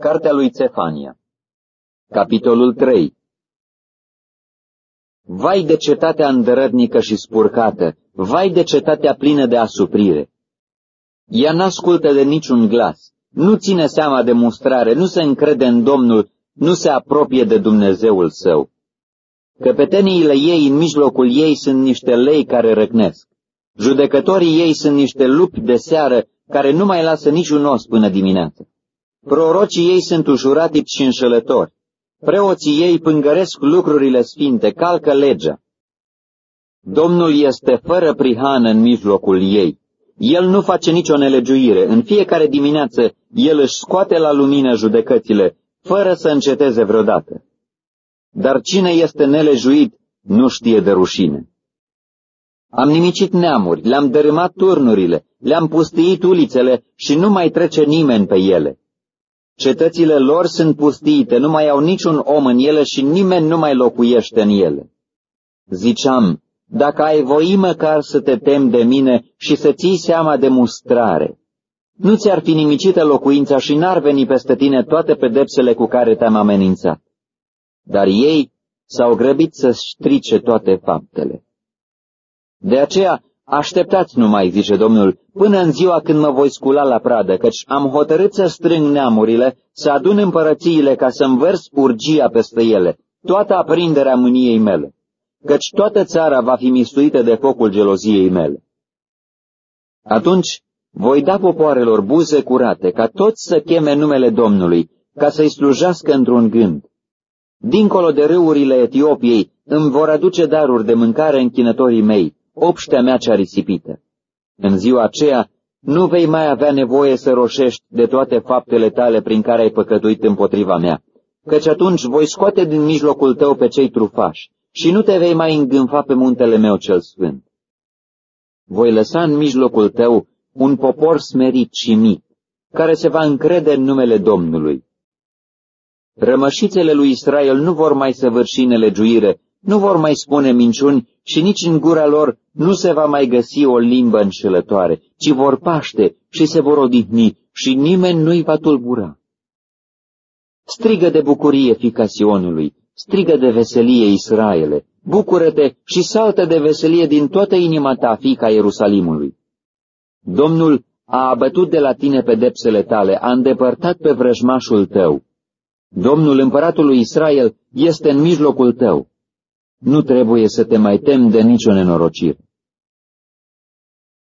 Cartea lui Țefania Capitolul 3 Vai de cetatea îndărătnică și spurcată, vai de cetatea plină de asuprire! Ea n-ascultă de niciun glas, nu ține seama de mustrare, nu se încrede în Domnul, nu se apropie de Dumnezeul său. Căpeteniile ei în mijlocul ei sunt niște lei care răcnesc. Judecătorii ei sunt niște lupi de seară care nu mai lasă niciun os până dimineață. Prorocii ei sunt ușuratici și înșelători. Preoții ei pângăresc lucrurile sfinte, calcă legea. Domnul este fără prihană în mijlocul ei. El nu face nicio nelegiuire. În fiecare dimineață el își scoate la lumină judecățile, fără să înceteze vreodată. Dar cine este nelejuit nu știe de rușine. Am nimicit neamuri, le-am dărâmat turnurile, le-am pustiit ulițele și nu mai trece nimeni pe ele. Cetățile lor sunt pustiite, nu mai au niciun om în ele și nimeni nu mai locuiește în ele. Ziceam, dacă ai voi măcar să te tem de mine și să ții seama de mustrare, nu ți-ar fi nimicită locuința și n-ar veni peste tine toate pedepsele cu care te-am amenințat. Dar ei s-au grăbit să strice toate faptele. De aceea, așteptați numai, zice Domnul, până în ziua când mă voi scula la pradă, căci am hotărât să strâng neamurile, să adun împărățiile ca să învers urgia peste ele, toată aprinderea mâniei mele, căci toată țara va fi mistuită de focul geloziei mele. Atunci voi da popoarelor buze curate, ca toți să cheme numele Domnului, ca să-i slujească într-un gând. Dincolo de râurile Etiopiei îmi vor aduce daruri de mâncare închinătorii mei, obștea mea cea risipită. În ziua aceea nu vei mai avea nevoie să roșești de toate faptele tale prin care ai păcătuit împotriva mea, căci atunci voi scoate din mijlocul tău pe cei trufași și nu te vei mai îngânfa pe muntele meu cel sfânt. Voi lăsa în mijlocul tău un popor smerit și mic, care se va încrede în numele Domnului. Rămășițele lui Israel nu vor mai săvârși nelegiuire, nu vor mai spune minciuni și nici în gura lor nu se va mai găsi o limbă înșelătoare, ci vor paște și se vor odihni și nimeni nu-i va tulbura. Strigă de bucurie, fica Sionului, strigă de veselie, Israele, bucură-te și saltă de veselie din toată inima ta, fica Ierusalimului. Domnul a abătut de la tine pedepsele tale, a îndepărtat pe vrăjmașul tău. Domnul împăratului Israel este în mijlocul tău. Nu trebuie să te mai tem de nicio nenorocire.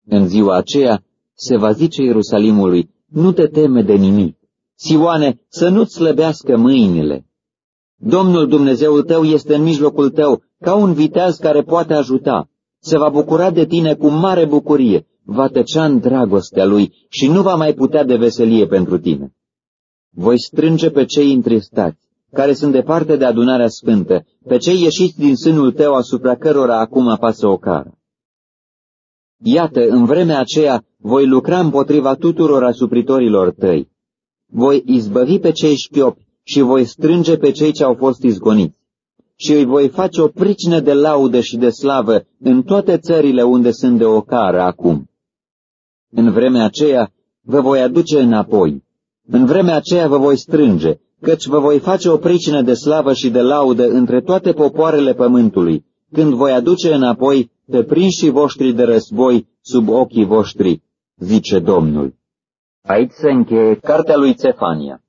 În ziua aceea se va zice Ierusalimului, nu te teme de nimic. Sioane, să nu-ți slăbească mâinile. Domnul Dumnezeul tău este în mijlocul tău, ca un viteaz care poate ajuta. Se va bucura de tine cu mare bucurie, va tăcea în dragostea lui și nu va mai putea de veselie pentru tine. Voi strânge pe cei întristați, care sunt departe de adunarea sfântă, pe cei ieșiți din sânul tău asupra cărora acum apasă o cară. Iată, în vremea aceea voi lucra împotriva tuturor asupritorilor tăi. Voi izbăvi pe cei șchiopi și voi strânge pe cei ce au fost izgoniți. Și îi voi face o pricină de laudă și de slavă în toate țările unde sunt de ocară acum. În vremea aceea vă voi aduce înapoi. În vremea aceea vă voi strânge, căci vă voi face o pricină de slavă și de laudă între toate popoarele pământului, când voi aduce înapoi pe prinșii voștri de război sub ochii voștri, zice Domnul. Aici se încheie cartea lui Țefania.